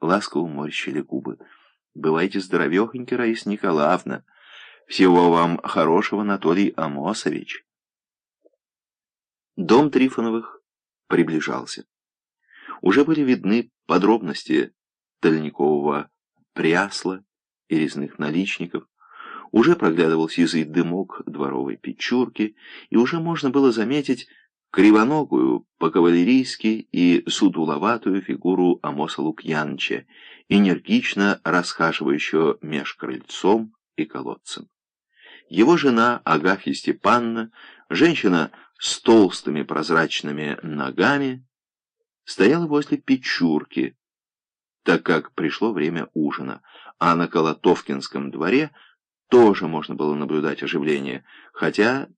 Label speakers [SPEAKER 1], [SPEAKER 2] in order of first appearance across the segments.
[SPEAKER 1] ласково морщили губы. «Бывайте здоровехоньки, Раиса Николаевна. Всего вам хорошего, Анатолий Амосович». Дом Трифоновых приближался. Уже были видны подробности тальникового прясла и резных наличников, уже проглядывался язык дымок дворовой печурки, и уже можно было заметить кривоногую, по-кавалерийски и сутуловатую фигуру Амоса Лукьянча, энергично расхаживающего меж крыльцом и колодцем. Его жена Агафья Степанна, женщина с толстыми прозрачными ногами, стояла возле печурки, так как пришло время ужина, а на Колотовкинском дворе тоже можно было наблюдать оживление, хотя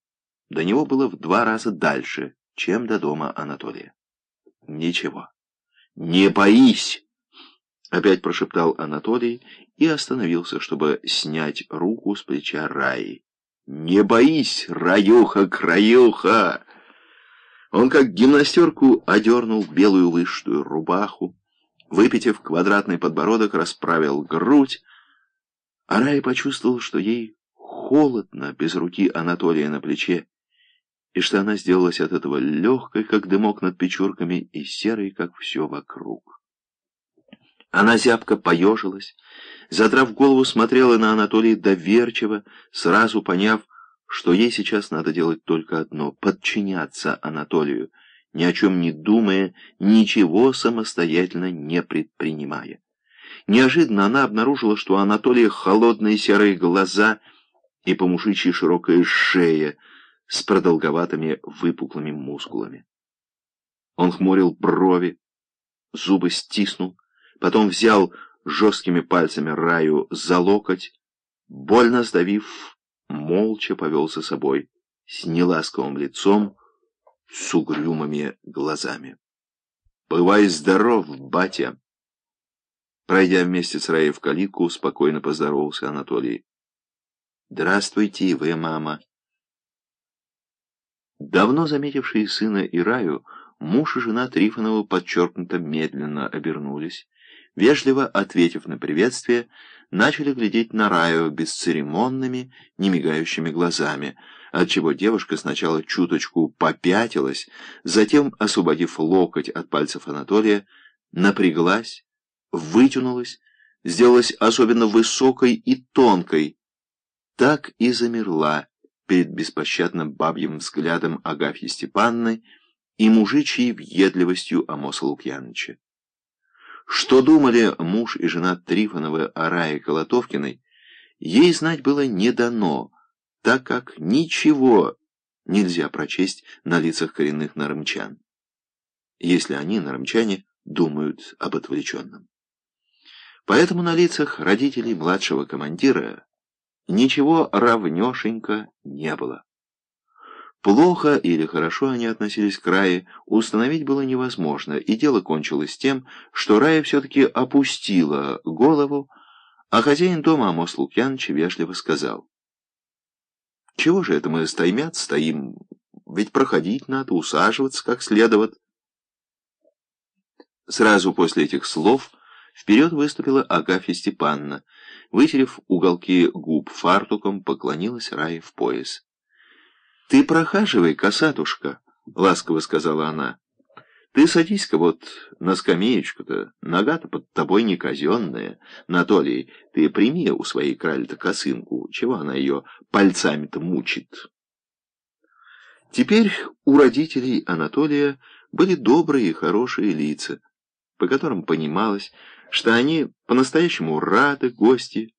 [SPEAKER 1] до него было в два раза дальше, чем до дома Анатолия. Ничего. «Не боись!» — опять прошептал Анатолий и остановился, чтобы снять руку с плеча Раи. «Не боись, Раюха-краюха!» Он как гимнастерку одернул белую вышитую рубаху, выпитив квадратный подбородок, расправил грудь, а Рая почувствовал, что ей холодно без руки Анатолия на плече, и что она сделалась от этого легкой, как дымок над печурками, и серой, как все вокруг. Она зябко поежилась, задрав голову, смотрела на Анатолия доверчиво, сразу поняв, что ей сейчас надо делать только одно — подчиняться Анатолию, ни о чем не думая, ничего самостоятельно не предпринимая. Неожиданно она обнаружила, что у Анатолия холодные серые глаза и помушичья широкая шея с продолговатыми выпуклыми мускулами. Он хмурил брови, зубы стиснул, потом взял жесткими пальцами Раю за локоть, больно сдавив молча повел за собой, с неласковым лицом, с угрюмыми глазами. «Бывай здоров, батя!» Пройдя вместе с Раей в калитку, спокойно поздоровался Анатолий. «Здравствуйте, вы, мама!» Давно заметившие сына и Раю, муж и жена Трифонова подчеркнуто медленно обернулись, вежливо ответив на приветствие, начали глядеть на Раю бесцеремонными, немигающими глазами, отчего девушка сначала чуточку попятилась, затем, освободив локоть от пальцев Анатолия, напряглась, вытянулась, сделалась особенно высокой и тонкой, так и замерла перед беспощадным бабьим взглядом Агафьи Степанны и мужичьей въедливостью Амоса Лукьяныча. Что думали муж и жена Трифоновы о Рае Колотовкиной, ей знать было не дано, так как ничего нельзя прочесть на лицах коренных нарымчан, если они, нарымчане, думают об отвлеченном. Поэтому на лицах родителей младшего командира ничего равнешенько не было. Плохо или хорошо они относились к Рае, установить было невозможно, и дело кончилось тем, что Рая все-таки опустила голову, а хозяин дома Амос Лукьянович вежливо сказал. «Чего же это мы стоймят стоим? Ведь проходить надо, усаживаться как следует». Сразу после этих слов вперед выступила Агафья Степанна. Вытерев уголки губ фартуком, поклонилась Рае в пояс. «Ты прохаживай, косатушка», — ласково сказала она. «Ты садись-ка вот на скамеечку-то, нога-то под тобой не казенная. Анатолий, ты прими у своей крали-то косынку, чего она ее пальцами-то мучит». Теперь у родителей Анатолия были добрые и хорошие лица, по которым понималось, что они по-настоящему рады гости,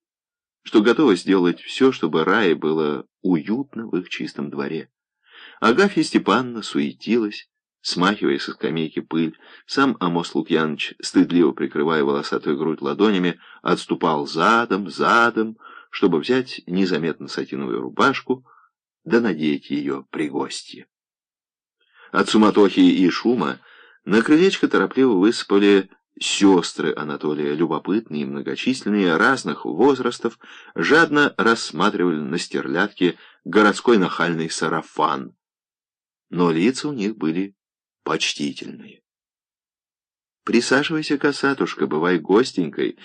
[SPEAKER 1] что готовы сделать все, чтобы Рае было уютно в их чистом дворе. Агафья Степановна суетилась, смахивая со скамейки пыль. Сам Амос Лукьянович, стыдливо прикрывая волосатую грудь ладонями, отступал задом, задом, чтобы взять незаметно сатиновую рубашку, да надеть ее при гостье. От суматохи и шума на крылечко торопливо высыпали Сестры Анатолия, любопытные и многочисленные, разных возрастов, жадно рассматривали на стерлядке городской нахальный сарафан. Но лица у них были почтительные. «Присаживайся, косатушка, бывай гостенькой».